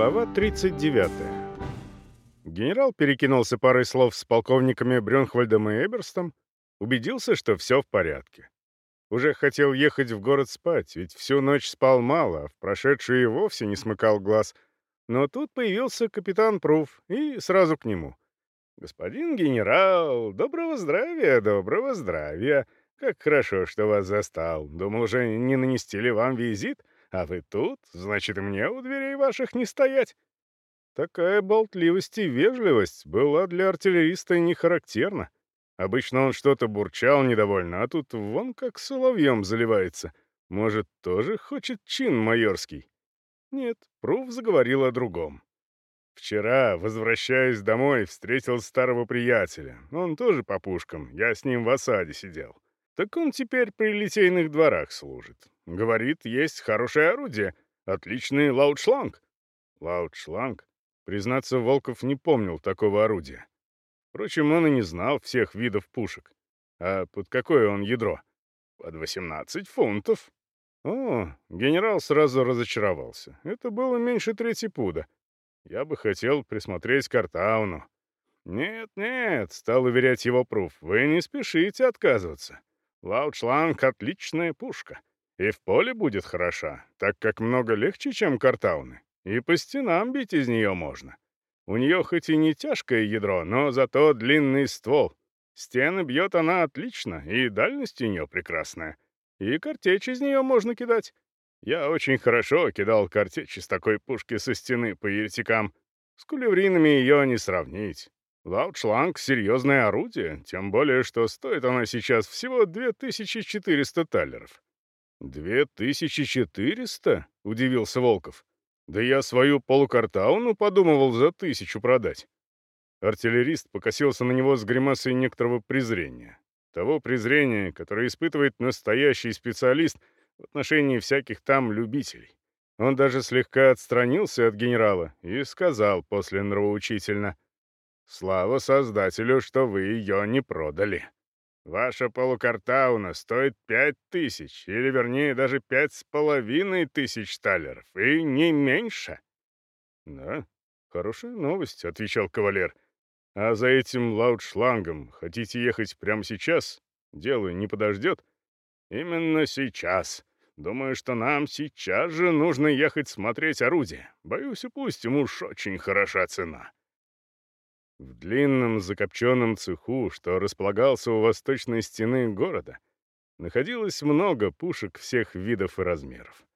Глава 39. Генерал перекинулся парой слов с полковниками Брюнхвальдом и Эберстом, убедился, что все в порядке. Уже хотел ехать в город спать, ведь всю ночь спал мало, а в прошедшую и вовсе не смыкал глаз. Но тут появился капитан Пруф, и сразу к нему. «Господин генерал, доброго здравия, доброго здравия! Как хорошо, что вас застал. Думал же, не нанести ли вам визит?» А вы тут? Значит, мне у дверей ваших не стоять. Такая болтливость и вежливость была для артиллериста не характерна. Обычно он что-то бурчал недовольно, а тут вон как соловьем заливается. Может, тоже хочет чин майорский? Нет, Пруф заговорил о другом. Вчера, возвращаясь домой, встретил старого приятеля. Он тоже по пушкам, я с ним в осаде сидел. Так он теперь при литейных дворах служит. Говорит, есть хорошее орудие. Отличный лаутшланг. Лаутшланг? Признаться, Волков не помнил такого орудия. Впрочем, он и не знал всех видов пушек. А под какое он ядро? Под 18 фунтов. О, генерал сразу разочаровался. Это было меньше трети пуда. Я бы хотел присмотреть картауну. «Нет-нет», — стал уверять его Пруф, — «вы не спешите отказываться. Лаутшланг — отличная пушка. И в поле будет хороша, так как много легче, чем картауны. И по стенам бить из нее можно. У нее хоть и не тяжкое ядро, но зато длинный ствол. Стены бьет она отлично, и дальность у нее прекрасная. И картечь из нее можно кидать. Я очень хорошо кидал картечь из такой пушки со стены по еретикам. С кулевринами ее не сравнить. Лаутшланг — серьезное орудие, тем более, что стоит она сейчас всего 2400 талеров. «Две тысячи четыреста?» — удивился Волков. «Да я свою полукартауну подумывал за тысячу продать». Артиллерист покосился на него с гримасой некоторого презрения. Того презрения, которое испытывает настоящий специалист в отношении всяких там любителей. Он даже слегка отстранился от генерала и сказал после нравоучительно, «Слава Создателю, что вы ее не продали». Ваша полукартауна стоит пять тысяч, или вернее даже пять с половиной тысяч талеров, и не меньше. Да, хорошая новость, отвечал кавалер. А за этим лаутшлангом хотите ехать прямо сейчас? Дело не подождет? Именно сейчас. Думаю, что нам сейчас же нужно ехать смотреть орудие. Боюсь, пусть ему уж очень хороша цена. В длинном закопченном цеху, что располагался у восточной стены города, находилось много пушек всех видов и размеров.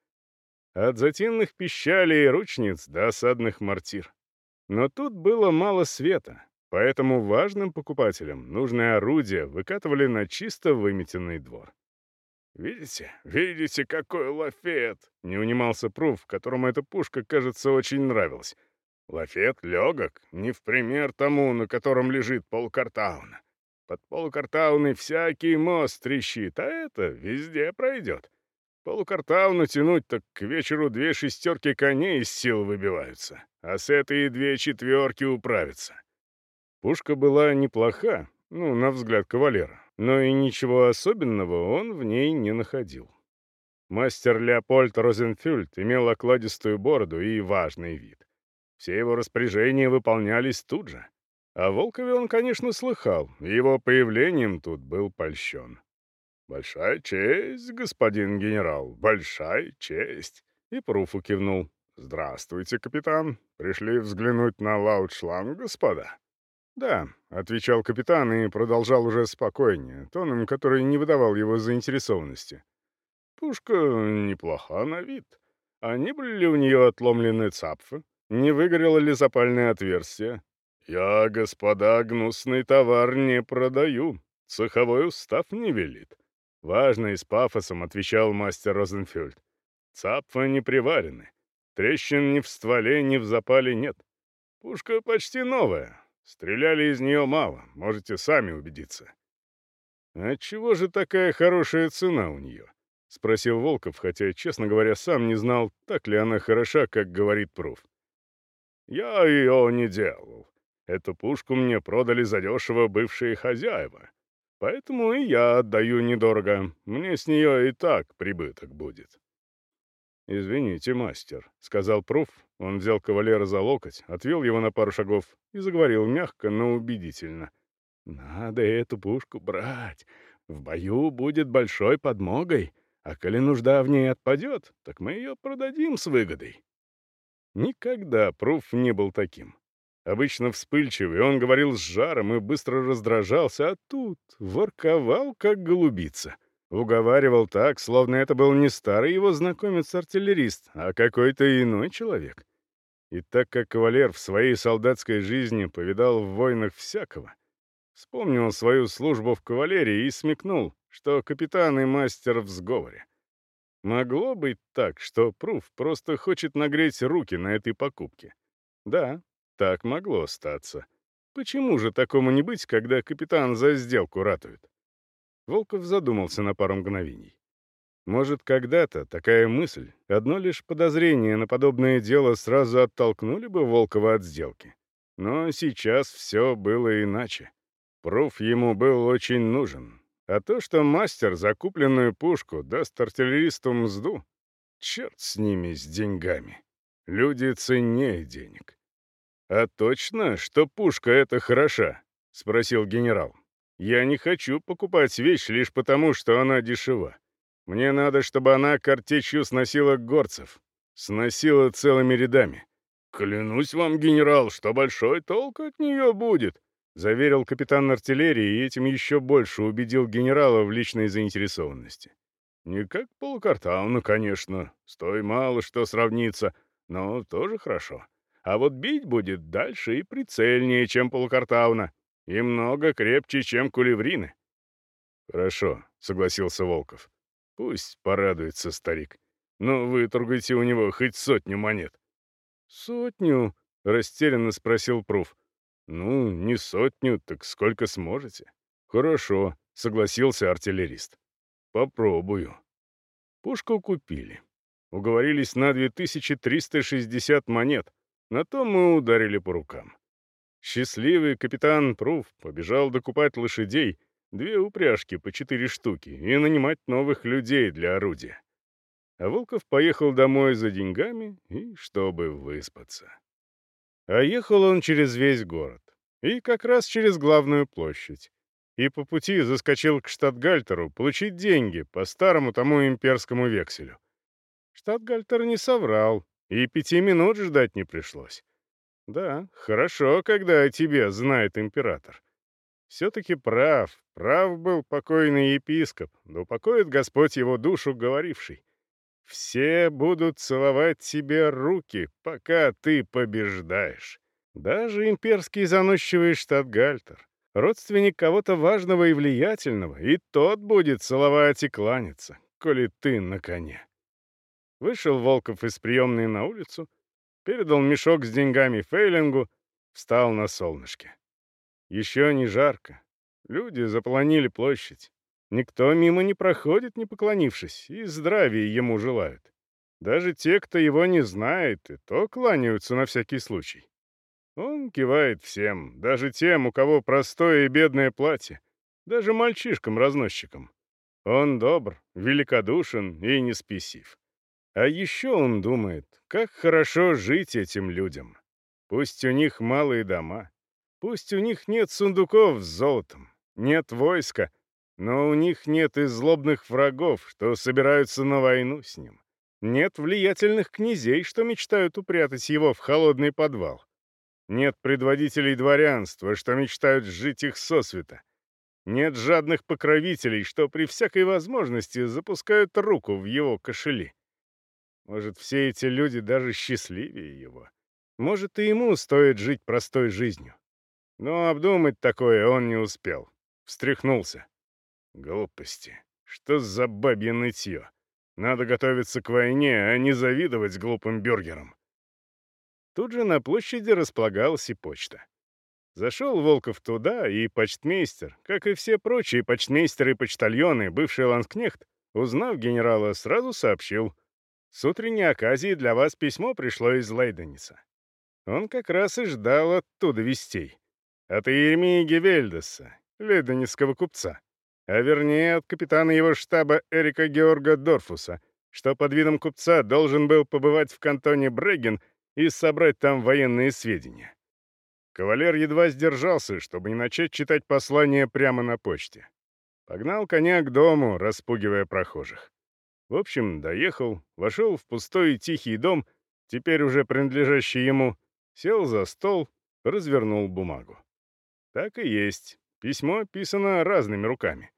От затинных пищалей и ручниц до осадных мортир. Но тут было мало света, поэтому важным покупателям нужное орудие выкатывали на чисто выметенный двор. «Видите? Видите, какой лафет!» — не унимался Пруф, которому эта пушка, кажется, очень нравилась — Лафет легок, не в пример тому, на котором лежит полкартаун. Под полкартауны всякий мост трещит, а это везде пройдет. Полукартауну тянуть, так к вечеру две шестерки коней из сил выбиваются, а с этой две четверки управятся. Пушка была неплоха, ну, на взгляд кавалера, но и ничего особенного он в ней не находил. Мастер Леопольд Розенфюльд имел окладистую бороду и важный вид. Все его распоряжения выполнялись тут же. О Волкове он, конечно, слыхал, его появлением тут был польщен. «Большая честь, господин генерал, большая честь!» И Пруфу кивнул. «Здравствуйте, капитан. Пришли взглянуть на лаутшланг, господа?» «Да», — отвечал капитан и продолжал уже спокойнее, тоном, который не выдавал его заинтересованности. «Пушка неплоха на вид. А не были ли у нее отломлены цапфы?» не выгорела ли запальное отверстие. «Я, господа, гнусный товар не продаю. Цеховой устав не велит». Важно и с пафосом отвечал мастер Розенфельд. «Цапфы не приварены. Трещин ни в стволе, ни в запале нет. Пушка почти новая. Стреляли из нее мало, можете сами убедиться». «А «Отчего же такая хорошая цена у нее?» — спросил Волков, хотя, честно говоря, сам не знал, так ли она хороша, как говорит пруф. Я ее не делал. Эту пушку мне продали задешево бывшие хозяева. Поэтому и я отдаю недорого. Мне с нее и так прибыток будет. «Извините, мастер», — сказал Пруф. Он взял кавалера за локоть, отвел его на пару шагов и заговорил мягко, но убедительно. «Надо эту пушку брать. В бою будет большой подмогой. А коли нужда в ней отпадет, так мы ее продадим с выгодой». Никогда Пруф не был таким. Обычно вспыльчивый, он говорил с жаром и быстро раздражался, а тут ворковал, как голубица. Уговаривал так, словно это был не старый его знакомец-артиллерист, а какой-то иной человек. И так как кавалер в своей солдатской жизни повидал в войнах всякого, вспомнил свою службу в кавалерии и смекнул, что капитан и мастер в сговоре. Могло быть так, что Пруф просто хочет нагреть руки на этой покупке. Да, так могло остаться. Почему же такому не быть, когда капитан за сделку ратует? Волков задумался на пару мгновений. Может, когда-то такая мысль, одно лишь подозрение на подобное дело сразу оттолкнули бы Волкова от сделки. Но сейчас все было иначе. Пруф ему был очень нужен, а то, что мастер закупленную пушку даст артиллеристам мзду, черт с ними, с деньгами. Люди ценнее денег. «А точно, что пушка эта хороша?» — спросил генерал. «Я не хочу покупать вещь лишь потому, что она дешева. Мне надо, чтобы она картечью сносила горцев. Сносила целыми рядами. Клянусь вам, генерал, что большой толк от нее будет. Заверил капитан артиллерии, и этим еще больше убедил генерала в личной заинтересованности. Не как полукартауна, конечно, с той мало что сравнится, но тоже хорошо. А вот бить будет дальше и прицельнее, чем полукартауна, и много крепче, чем кулеврины. «Хорошо», — согласился Волков. «Пусть порадуется старик. Но вы у него хоть сотню монет». «Сотню?» — растерянно спросил Пруф. «Ну, не сотню, так сколько сможете?» «Хорошо», — согласился артиллерист. «Попробую». Пушку купили. Уговорились на 2360 монет. На том мы ударили по рукам. Счастливый капитан Пруф побежал докупать лошадей, две упряжки по четыре штуки, и нанимать новых людей для орудия. А Волков поехал домой за деньгами и чтобы выспаться. А ехал он через весь город. И как раз через главную площадь. И по пути заскочил к штатгальтеру получить деньги по старому тому имперскому векселю. Штатгальтер не соврал, и пяти минут ждать не пришлось. Да, хорошо, когда о тебе знает император. Все-таки прав, прав был покойный епископ, да упокоит Господь его душу говоривший. Все будут целовать тебе руки, пока ты побеждаешь. Даже имперский заносчивый штатгальтер, родственник кого-то важного и влиятельного, и тот будет целовать и кланяться, коли ты на коне. Вышел Волков из приемной на улицу, передал мешок с деньгами Фейлингу, встал на солнышке. Еще не жарко. Люди заполонили площадь. Никто мимо не проходит, не поклонившись, и здравия ему желают. Даже те, кто его не знает, и то кланяются на всякий случай. Он кивает всем, даже тем, у кого простое и бедное платье, даже мальчишкам-разносчикам. Он добр, великодушен и не. А еще он думает, как хорошо жить этим людям. Пусть у них малые дома, пусть у них нет сундуков с золотом, нет войска — но у них нет и злобных врагов, что собираются на войну с ним. Нет влиятельных князей, что мечтают упрятать его в холодный подвал. Нет предводителей дворянства, что мечтают сжить их сосвета. Нет жадных покровителей, что при всякой возможности запускают руку в его кошели. Может, все эти люди даже счастливее его. Может, и ему стоит жить простой жизнью. Но обдумать такое он не успел. Встряхнулся. Глупости. Что за бабье нытье? Надо готовиться к войне, а не завидовать глупым бюргерам. Тут же на площади располагалась и почта. Зашел Волков туда, и почтмейстер, как и все прочие почтмейстеры и почтальоны, бывший ланскнехт, узнав генерала, сразу сообщил. «С утренней оказии для вас письмо пришло из Лейдениса». Он как раз и ждал оттуда вестей. От Иеремии Гевельдеса, лейденисского купца. А Вернее, от капитана его штаба Эрика Георга Дорфуса, что под видом купца должен был побывать в кантоне Брегин и собрать там военные сведения. Кавалер едва сдержался, чтобы не начать читать послание прямо на почте. Погнал коня к дому, распугивая прохожих. В общем, доехал, вошел в пустой и тихий дом, теперь уже принадлежащий ему, сел за стол, развернул бумагу. Так и есть. Письмо писано разными руками.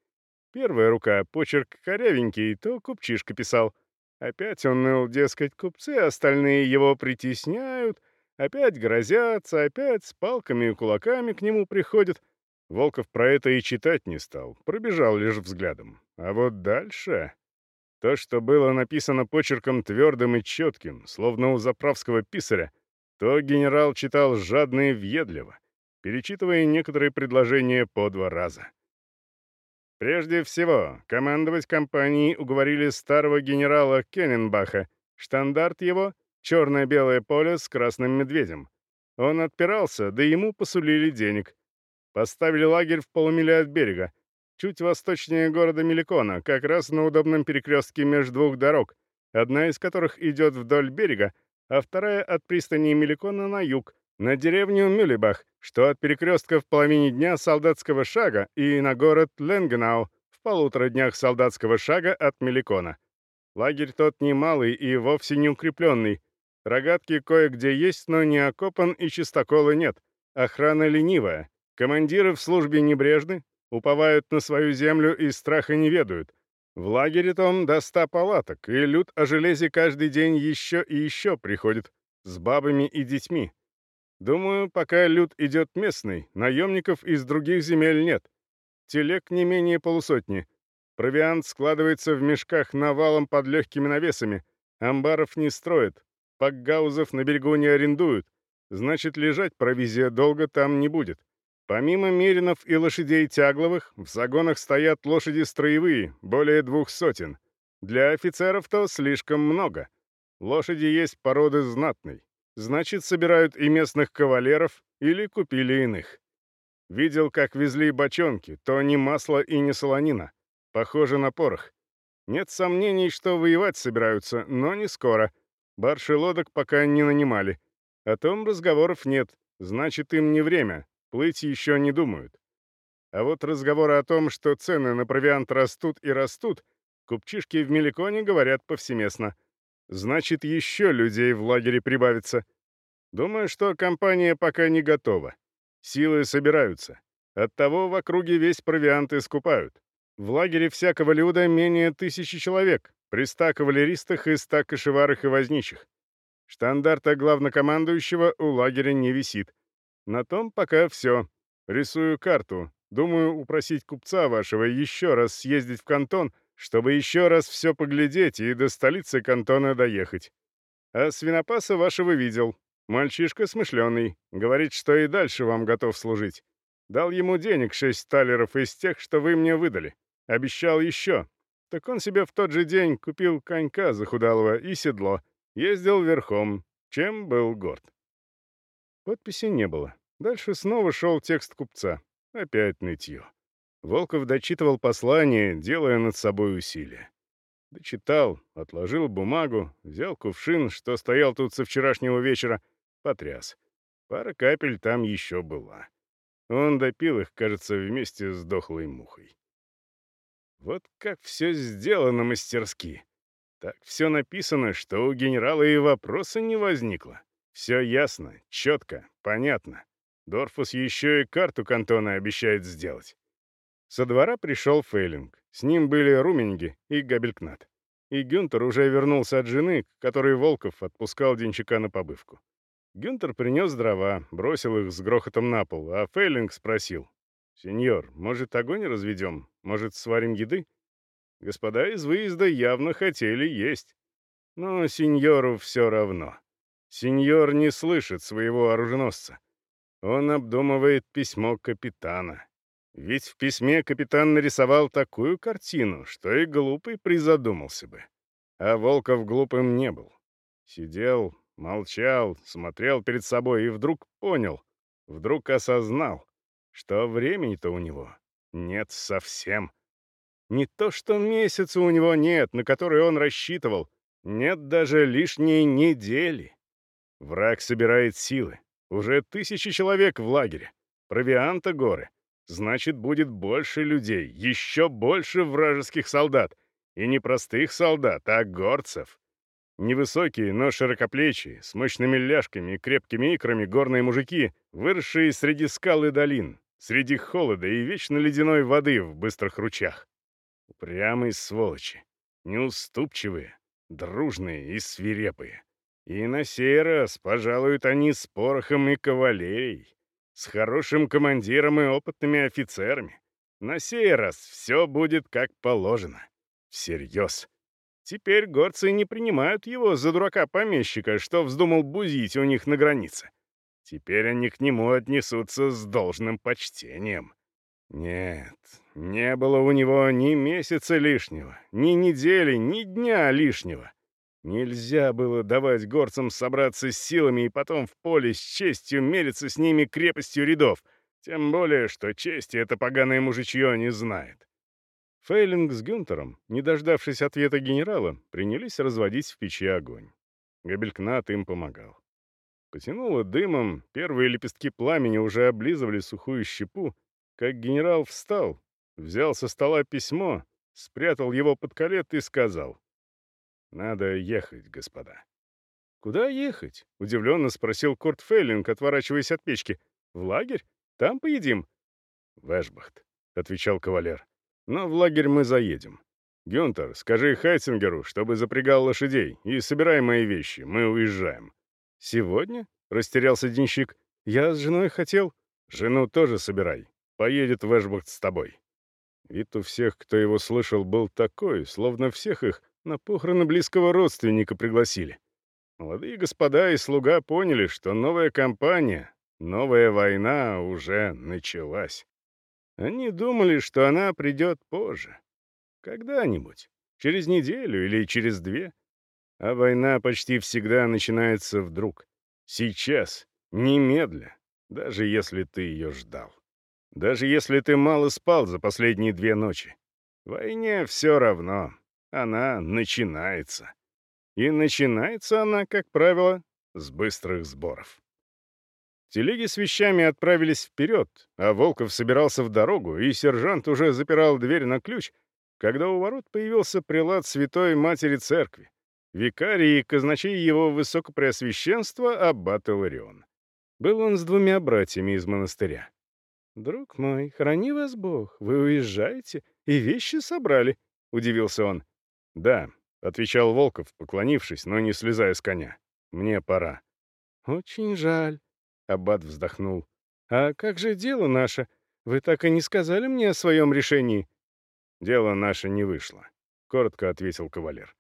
Первая рука, почерк корявенький, то купчишка писал. Опять он ныл, дескать, купцы, остальные его притесняют, опять грозятся, опять с палками и кулаками к нему приходят. Волков про это и читать не стал, пробежал лишь взглядом. А вот дальше... То, что было написано почерком твердым и четким, словно у заправского писаря, то генерал читал жадно и въедливо, перечитывая некоторые предложения по два раза — Прежде всего, командовать компанией уговорили старого генерала Кенненбаха. Штандарт его — черное-белое поле с красным медведем. Он отпирался, да ему посулили денег. Поставили лагерь в полумиле от берега, чуть восточнее города Меликона, как раз на удобном перекрестке между двух дорог, одна из которых идет вдоль берега, а вторая от пристани Меликона на юг, на деревню Мюлебах, что от перекрестка в половине дня солдатского шага, и на город Ленгенау в полутора днях солдатского шага от Меликона. Лагерь тот немалый и вовсе не укрепленный. Рогатки кое-где есть, но не окопан и чистоколы нет. Охрана ленивая. Командиры в службе небрежны, уповают на свою землю и страха не ведают. В лагере том до ста палаток, и люд о железе каждый день еще и еще приходит. С бабами и детьми. Думаю, пока люд идет местный, наемников из других земель нет. Телег не менее полусотни. Провиант складывается в мешках навалом под легкими навесами. Амбаров не строят. Пакгаузов на берегу не арендуют. Значит, лежать провизия долго там не будет. Помимо меринов и лошадей тягловых, в загонах стоят лошади строевые, более двух сотен. Для офицеров-то слишком много. Лошади есть породы знатной значит, собирают и местных кавалеров или купили иных. Видел, как везли бочонки, то не масло и не солонина. Похоже на порох. Нет сомнений, что воевать собираются, но не скоро. Барши лодок пока не нанимали. О том разговоров нет, значит, им не время, плыть еще не думают. А вот разговоры о том, что цены на провиант растут и растут, купчишки в Меликоне говорят повсеместно — значит, еще людей в лагере прибавится. Думаю, что компания пока не готова. Силы собираются. Оттого в округе весь провиант искупают. В лагере всякого люда менее тысячи человек, при ста кавалеристах и ста кошеварах и возничих. Штандарта главнокомандующего у лагеря не висит. На том пока все. Рисую карту. Думаю упросить купца вашего еще раз съездить в кантон — чтобы еще раз все поглядеть и до столицы кантона доехать. А свинопаса вашего видел. Мальчишка смышленый. Говорит, что и дальше вам готов служить. Дал ему денег шесть талеров из тех, что вы мне выдали. Обещал еще. Так он себе в тот же день купил конька захудалого и седло. Ездил верхом, чем был горд. Подписи не было. Дальше снова шел текст купца. Опять нытье. Волков дочитывал послание, делая над собой усилия. Дочитал, отложил бумагу, взял кувшин, что стоял тут со вчерашнего вечера, потряс. Пара капель там еще была. Он допил их, кажется, вместе с дохлой мухой. Вот как все сделано мастерски. Так все написано, что у генерала и вопроса не возникло. Все ясно, четко, понятно. Дорфус еще и карту кантона обещает сделать. Содвора пришел Фейлинг. С ним были Руменьги и Габелькнат. И Гюнтер уже вернулся от жены, к которой Волков отпускал денчика на побывку. Гюнтер принес дрова, бросил их с грохотом на пол, а Фейлинг спросил. «Сеньор, может, огонь разведем? Может, сварим еды?» Господа из выезда явно хотели есть. Но сеньору все равно. Сеньор не слышит своего оруженосца. Он обдумывает письмо капитана. Ведь в письме капитан нарисовал такую картину, что и глупый призадумался бы. А Волков глупым не был. Сидел, молчал, смотрел перед собой и вдруг понял, вдруг осознал, что времени-то у него нет совсем. Не то что месяца у него нет, на который он рассчитывал, нет даже лишней недели. Враг собирает силы. Уже тысячи человек в лагере. Провианта горы значит, будет больше людей, еще больше вражеских солдат. И не простых солдат, а горцев. Невысокие, но широкоплечие, с мощными ляжками и крепкими икрами горные мужики, выросшие среди скал и долин, среди холода и вечно ледяной воды в быстрых ручах. Упрямые сволочи, неуступчивые, дружные и свирепые. И на сей раз пожалуют они с порохом и кавалерией с хорошим командиром и опытными офицерами. На сей раз все будет как положено. Всерьез. Теперь горцы не принимают его за дурака-помещика, что вздумал бузить у них на границе. Теперь они к нему отнесутся с должным почтением. Нет, не было у него ни месяца лишнего, ни недели, ни дня лишнего. Нельзя было давать горцам собраться с силами и потом в поле с честью мериться с ними крепостью рядов, тем более, что чести это поганое мужичье не знает. Фейлинг с Гюнтером, не дождавшись ответа генерала, принялись разводить в печи огонь. Габелькнат им помогал. Потянуло дымом, первые лепестки пламени уже облизывали сухую щепу, как генерал встал, взял со стола письмо, спрятал его под колет и сказал — надо ехать, господа. Куда ехать? Удивленно спросил Курт Фейлинг, отворачиваясь от печки. В лагерь? Там поедим. В Эшбахт, отвечал кавалер. Но в лагерь мы заедем. Гюнтер, скажи Хайтингеру, чтобы запрягал лошадей, и собирай мои вещи, мы уезжаем. Сегодня? Растерялся денщик. Я с женой хотел. Жену тоже собирай. Поедет в Эшбахт с тобой. Вид у всех, кто его слышал, был такой, словно всех их на похороны близкого родственника пригласили. Молодые господа и слуга поняли, что новая кампания, новая война уже началась. Они думали, что она придет позже. Когда-нибудь. Через неделю или через две. А война почти всегда начинается вдруг. Сейчас. Немедля. Даже если ты ее ждал. Даже если ты мало спал за последние две ночи. Войне все равно она начинается. И начинается она, как правило, с быстрых сборов. Телеги с вещами отправились вперед, а Волков собирался в дорогу, и сержант уже запирал дверь на ключ, когда у ворот появился прилад Святой Матери Церкви, викарий и казначей его Высокопреосвященства Аббат Иларион. Был он с двумя братьями из монастыря. «Друг мой, храни вас Бог, вы уезжаете, и вещи собрали», — удивился он. «Да», — отвечал Волков, поклонившись, но не слезая с коня. «Мне пора». «Очень жаль», — Аббат вздохнул. «А как же дело наше? Вы так и не сказали мне о своем решении». «Дело наше не вышло», — коротко ответил кавалер.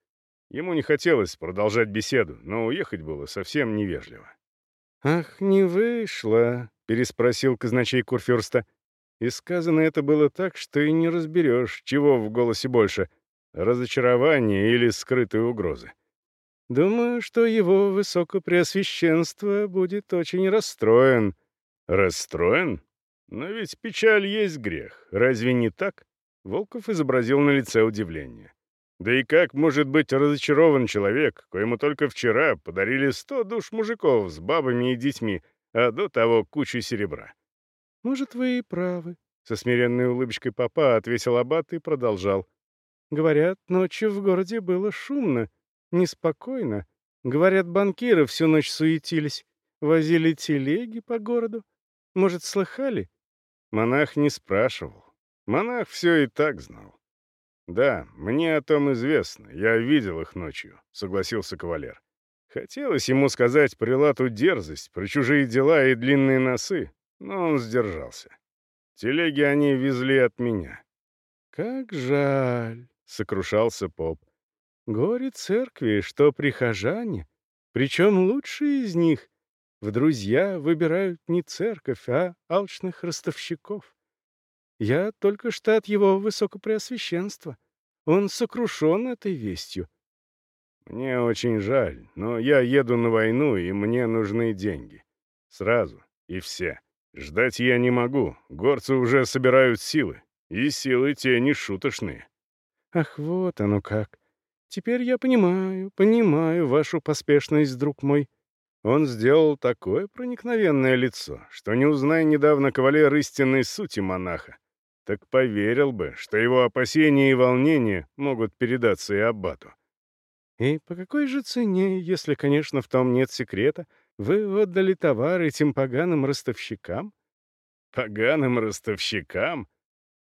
Ему не хотелось продолжать беседу, но уехать было совсем невежливо. «Ах, не вышло», — переспросил казначей Курфюрста. И сказано это было так, что и не разберешь, чего в голосе больше разочарование или скрытые угрозы. Думаю, что его высокопреосвященство будет очень расстроен. Расстроен? Но ведь печаль есть грех. Разве не так? Волков изобразил на лице удивление. Да и как может быть разочарован человек, коему только вчера подарили сто душ мужиков с бабами и детьми, а до того кучу серебра? Может, вы и правы, — со смиренной улыбочкой папа ответил Аббат и продолжал. Говорят, ночью в городе было шумно, неспокойно. Говорят, банкиры всю ночь суетились, возили телеги по городу. Может, слыхали? Монах не спрашивал. Монах все и так знал. «Да, мне о том известно. Я видел их ночью», — согласился кавалер. Хотелось ему сказать прилату дерзость про чужие дела и длинные носы, но он сдержался. Телеги они везли от меня. «Как жаль!» — сокрушался поп. «Горе церкви, что прихожане, причем лучшие из них, в друзья выбирают не церковь, а алчных ростовщиков. Я только что от его высокопреосвященства. Он сокрушен этой вестью». «Мне очень жаль, но я еду на войну, и мне нужны деньги. Сразу и все. Ждать я не могу, горцы уже собирают силы, и силы те не шуточные». Ах, вот оно как. Теперь я понимаю, понимаю вашу поспешность, друг мой. Он сделал такое проникновенное лицо, что, не узная недавно кавалер истинной сути монаха, так поверил бы, что его опасения и волнения могут передаться и аббату. И по какой же цене, если, конечно, в том нет секрета, вы отдали товар этим поганым ростовщикам? Поганым ростовщикам?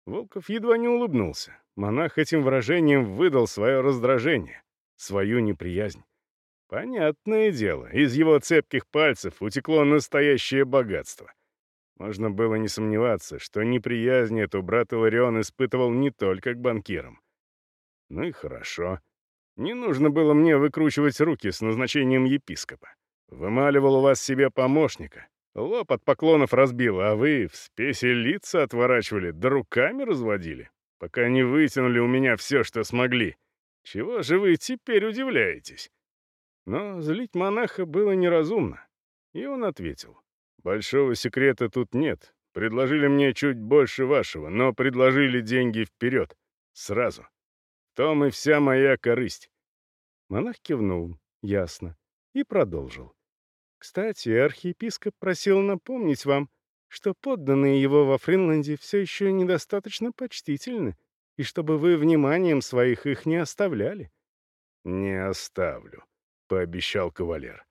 Волков едва не улыбнулся. Монах этим выражением выдал свое раздражение, свою неприязнь. Понятное дело, из его цепких пальцев утекло настоящее богатство. Можно было не сомневаться, что неприязнь эту брат Иларион испытывал не только к банкирам. Ну и хорошо. Не нужно было мне выкручивать руки с назначением епископа. Вымаливал у вас себе помощника. Лоб от поклонов разбил, а вы в спесе лица отворачивали, да руками разводили пока не вытянули у меня все, что смогли. Чего же вы теперь удивляетесь?» Но злить монаха было неразумно. И он ответил. «Большого секрета тут нет. Предложили мне чуть больше вашего, но предложили деньги вперед. Сразу. В том и вся моя корысть». Монах кивнул, ясно, и продолжил. «Кстати, архиепископ просил напомнить вам, что подданные его во Фринланде все еще недостаточно почтительны, и чтобы вы вниманием своих их не оставляли». «Не оставлю», — пообещал кавалер.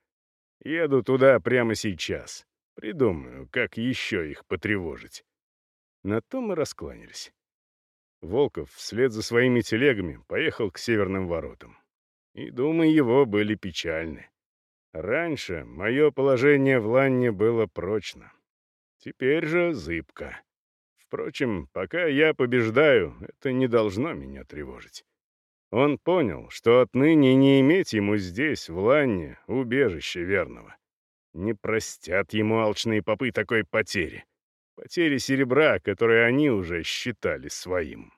«Еду туда прямо сейчас. Придумаю, как еще их потревожить». На то мы раскланялись. Волков вслед за своими телегами поехал к северным воротам. И думы его были печальны. Раньше мое положение в Ланне было прочно. Теперь же зыбко. Впрочем, пока я побеждаю, это не должно меня тревожить. Он понял, что отныне не иметь ему здесь, в Ланне, убежище верного. Не простят ему алчные попы такой потери. Потери серебра, которые они уже считали своим.